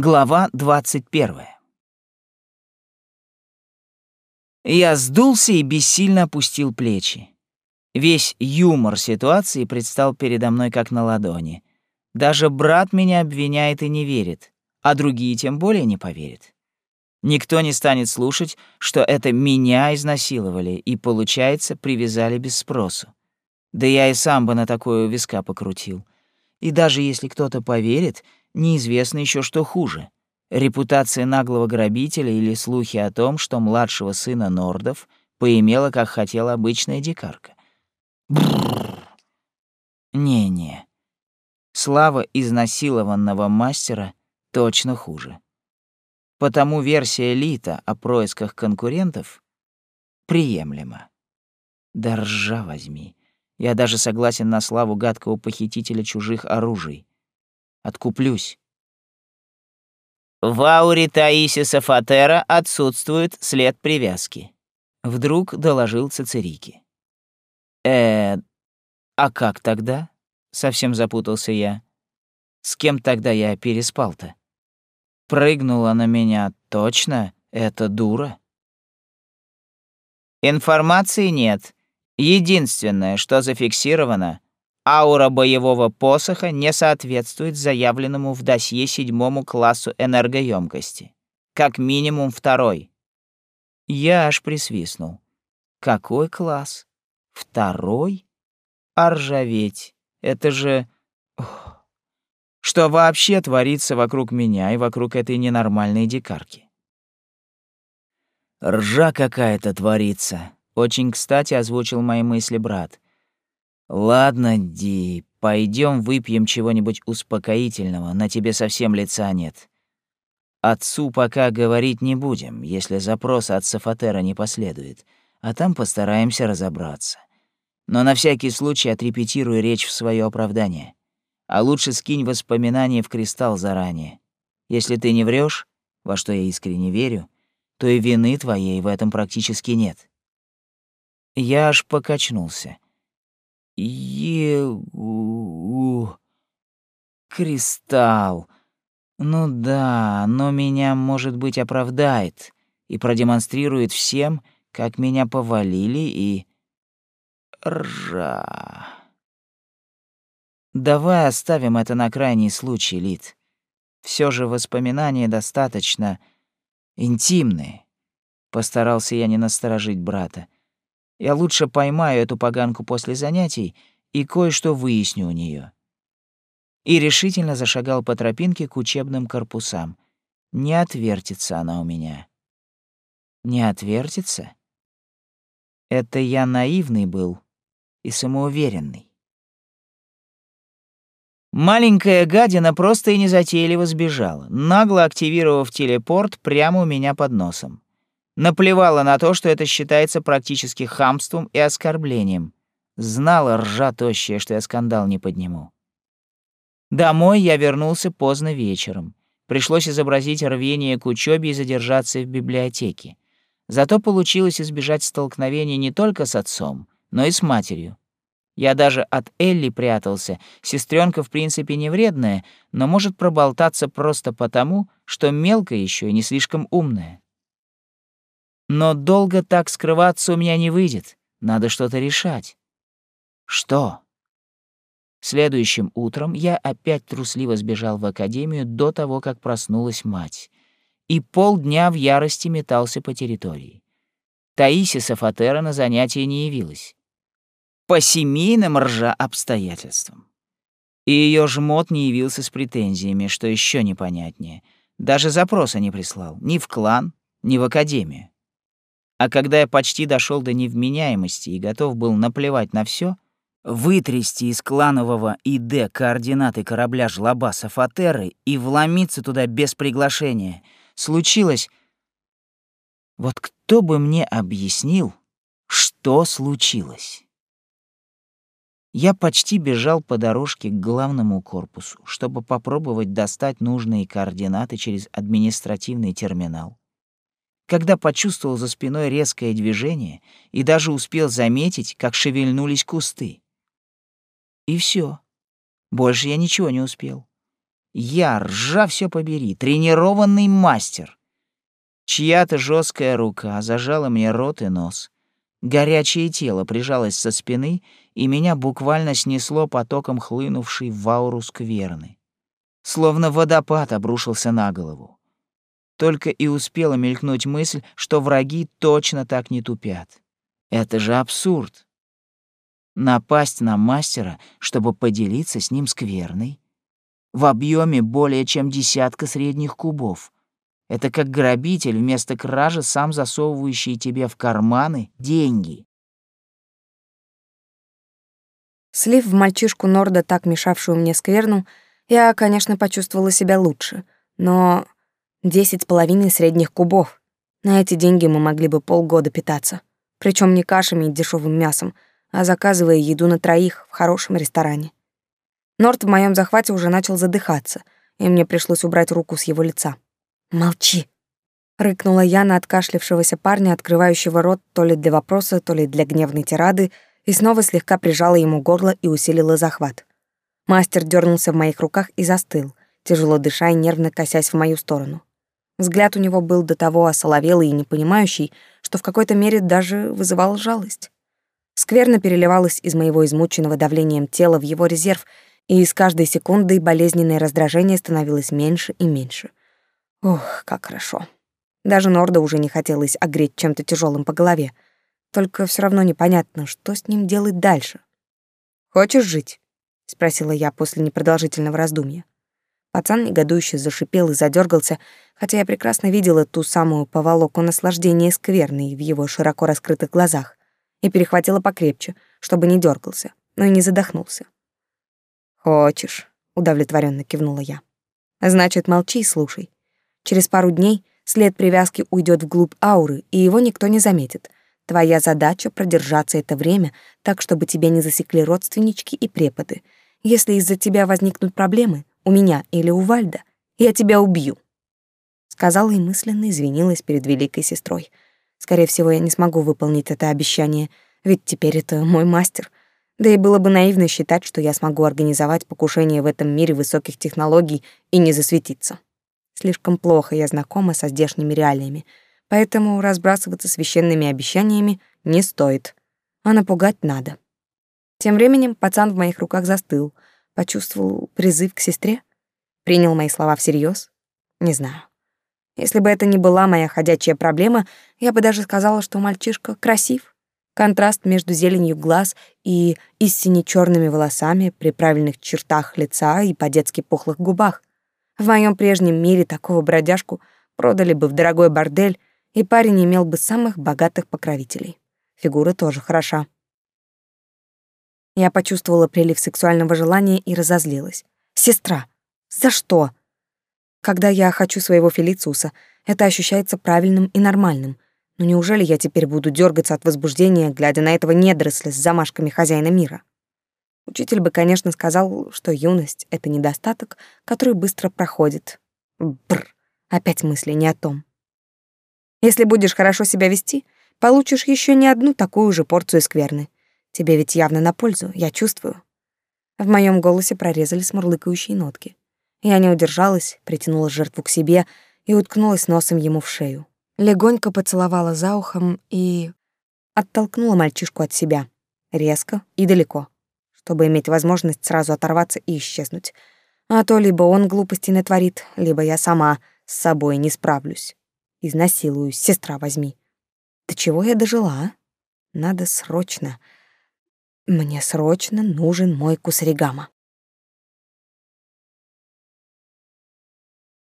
Глава 21. Я сдулся и бессильно опустил плечи. Весь юмор ситуации предстал передо мной как на ладони. Даже брат меня обвиняет и не верит, а другие тем более не поверят. Никто не станет слушать, что это меня изнасиловали и, получается, привязали без спросу. Да я и сам бы на такое виска покрутил. И даже если кто-то поверит — неизвестно еще что хуже — репутация наглого грабителя или слухи о том, что младшего сына Нордов поимела, как хотела обычная дикарка. Не-не. Слава изнасилованного мастера точно хуже. Потому версия Лита о происках конкурентов приемлема. Да ржа возьми. Я даже согласен на славу гадкого похитителя чужих оружий. Откуплюсь. В ауре Таисиса Фатера отсутствует след привязки. Вдруг доложил Цицерики. Э, а как тогда? Совсем запутался я. С кем тогда я переспал-то? Прыгнула на меня точно эта дура? Информации нет. Единственное, что зафиксировано, Аура боевого посоха не соответствует заявленному в досье седьмому классу энергоемкости. Как минимум второй. Я аж присвистнул. Какой класс? Второй? А ржаветь. Это же... Ох. Что вообще творится вокруг меня и вокруг этой ненормальной дикарки? Ржа какая-то творится. Очень кстати озвучил мои мысли брат — «Ладно, Ди, пойдем выпьем чего-нибудь успокоительного, на тебе совсем лица нет. Отцу пока говорить не будем, если запроса от Сафатера не последует, а там постараемся разобраться. Но на всякий случай отрепетируй речь в свое оправдание. А лучше скинь воспоминания в кристалл заранее. Если ты не врешь, во что я искренне верю, то и вины твоей в этом практически нет». Я аж покачнулся — Егу... Кристалл. Ну да, но меня, может быть, оправдает и продемонстрирует всем, как меня повалили и... Ржа. Давай оставим это на крайний случай, Лид. Все же воспоминания достаточно интимные. Постарался я не насторожить брата. Я лучше поймаю эту поганку после занятий и кое-что выясню у нее. И решительно зашагал по тропинке к учебным корпусам. Не отвертится она у меня. Не отвертится? Это я наивный был и самоуверенный. Маленькая гадина просто и незатейливо сбежала, нагло активировав телепорт прямо у меня под носом. Наплевала на то, что это считается практически хамством и оскорблением. Знала ржа тощая, что я скандал не подниму. Домой я вернулся поздно вечером. Пришлось изобразить рвение к учебе и задержаться в библиотеке. Зато получилось избежать столкновения не только с отцом, но и с матерью. Я даже от Элли прятался. Сестренка в принципе не вредная, но может проболтаться просто потому, что мелкая еще и не слишком умная. Но долго так скрываться у меня не выйдет. Надо что-то решать. Что? Следующим утром я опять трусливо сбежал в академию до того, как проснулась мать. И полдня в ярости метался по территории. Таисия Сафатера на занятия не явилась. По семейным ржа обстоятельствам. И ее жмот не явился с претензиями, что еще непонятнее. Даже запроса не прислал ни в клан, ни в академию. А когда я почти дошел до невменяемости и готов был наплевать на все, вытрясти из кланового ИД координаты корабля жлоба Сафатеры и вломиться туда без приглашения, случилось... Вот кто бы мне объяснил, что случилось? Я почти бежал по дорожке к главному корпусу, чтобы попробовать достать нужные координаты через административный терминал когда почувствовал за спиной резкое движение и даже успел заметить, как шевельнулись кусты. И все. Больше я ничего не успел. Я, ржа все побери, тренированный мастер. Чья-то жесткая рука зажала мне рот и нос. Горячее тело прижалось со спины, и меня буквально снесло потоком хлынувшей в ауру скверны. Словно водопад обрушился на голову. Только и успела мелькнуть мысль, что враги точно так не тупят. Это же абсурд. Напасть на мастера, чтобы поделиться с ним скверной. В объеме более чем десятка средних кубов. Это как грабитель вместо кражи, сам засовывающий тебе в карманы деньги. Слив в мальчишку Норда, так мешавшую мне скверну, я, конечно, почувствовала себя лучше, но десять с половиной средних кубов. На эти деньги мы могли бы полгода питаться. Причем не кашами и дешевым мясом, а заказывая еду на троих в хорошем ресторане. Норт в моем захвате уже начал задыхаться, и мне пришлось убрать руку с его лица. «Молчи!» — рыкнула я на откашлившегося парня, открывающего рот то ли для вопроса, то ли для гневной тирады, и снова слегка прижала ему горло и усилила захват. Мастер дернулся в моих руках и застыл, тяжело дыша и нервно косясь в мою сторону. Взгляд у него был до того осоловелый и непонимающий, что в какой-то мере даже вызывал жалость. Скверно переливалась из моего измученного давлением тела в его резерв, и с каждой секундой болезненное раздражение становилось меньше и меньше. Ох, как хорошо. Даже Норда уже не хотелось огреть чем-то тяжелым по голове. Только все равно непонятно, что с ним делать дальше. «Хочешь жить?» — спросила я после непродолжительного раздумья. Пацан негодующе зашипел и задергался, хотя я прекрасно видела ту самую поволоку наслаждения скверной в его широко раскрытых глазах и перехватила покрепче, чтобы не дергался, но и не задохнулся. «Хочешь», — удовлетворенно кивнула я. «Значит, молчи и слушай. Через пару дней след привязки уйдет вглубь ауры, и его никто не заметит. Твоя задача — продержаться это время так, чтобы тебя не засекли родственнички и преподы. Если из-за тебя возникнут проблемы, у меня или у Вальда, я тебя убью. Сказала и мысленно извинилась перед великой сестрой. Скорее всего, я не смогу выполнить это обещание, ведь теперь это мой мастер. Да и было бы наивно считать, что я смогу организовать покушение в этом мире высоких технологий и не засветиться. Слишком плохо я знакома со здешними реалиями, поэтому разбрасываться священными обещаниями не стоит, а напугать надо. Тем временем пацан в моих руках застыл — Почувствовал призыв к сестре? Принял мои слова всерьез? Не знаю. Если бы это не была моя ходячая проблема, я бы даже сказала, что мальчишка красив. Контраст между зеленью глаз и истинно черными волосами при правильных чертах лица и по-детски пухлых губах. В моем прежнем мире такого бродяжку продали бы в дорогой бордель, и парень имел бы самых богатых покровителей. Фигура тоже хороша. Я почувствовала прилив сексуального желания и разозлилась. «Сестра! За что?» Когда я хочу своего Фелициуса, это ощущается правильным и нормальным. Но неужели я теперь буду дергаться от возбуждения, глядя на этого недоросля с замашками хозяина мира? Учитель бы, конечно, сказал, что юность — это недостаток, который быстро проходит. Бр, опять мысли не о том. Если будешь хорошо себя вести, получишь еще не одну такую же порцию скверны. Тебе ведь явно на пользу, я чувствую. В моем голосе прорезались мурлыкающие нотки. Я не удержалась, притянула жертву к себе и уткнулась носом ему в шею. Легонько поцеловала за ухом и оттолкнула мальчишку от себя, резко и далеко, чтобы иметь возможность сразу оторваться и исчезнуть. А то либо он глупости натворит, либо я сама с собой не справлюсь. Изнасилуюсь, сестра возьми. До чего я дожила, а? Надо срочно мне срочно нужен мой кусаригама.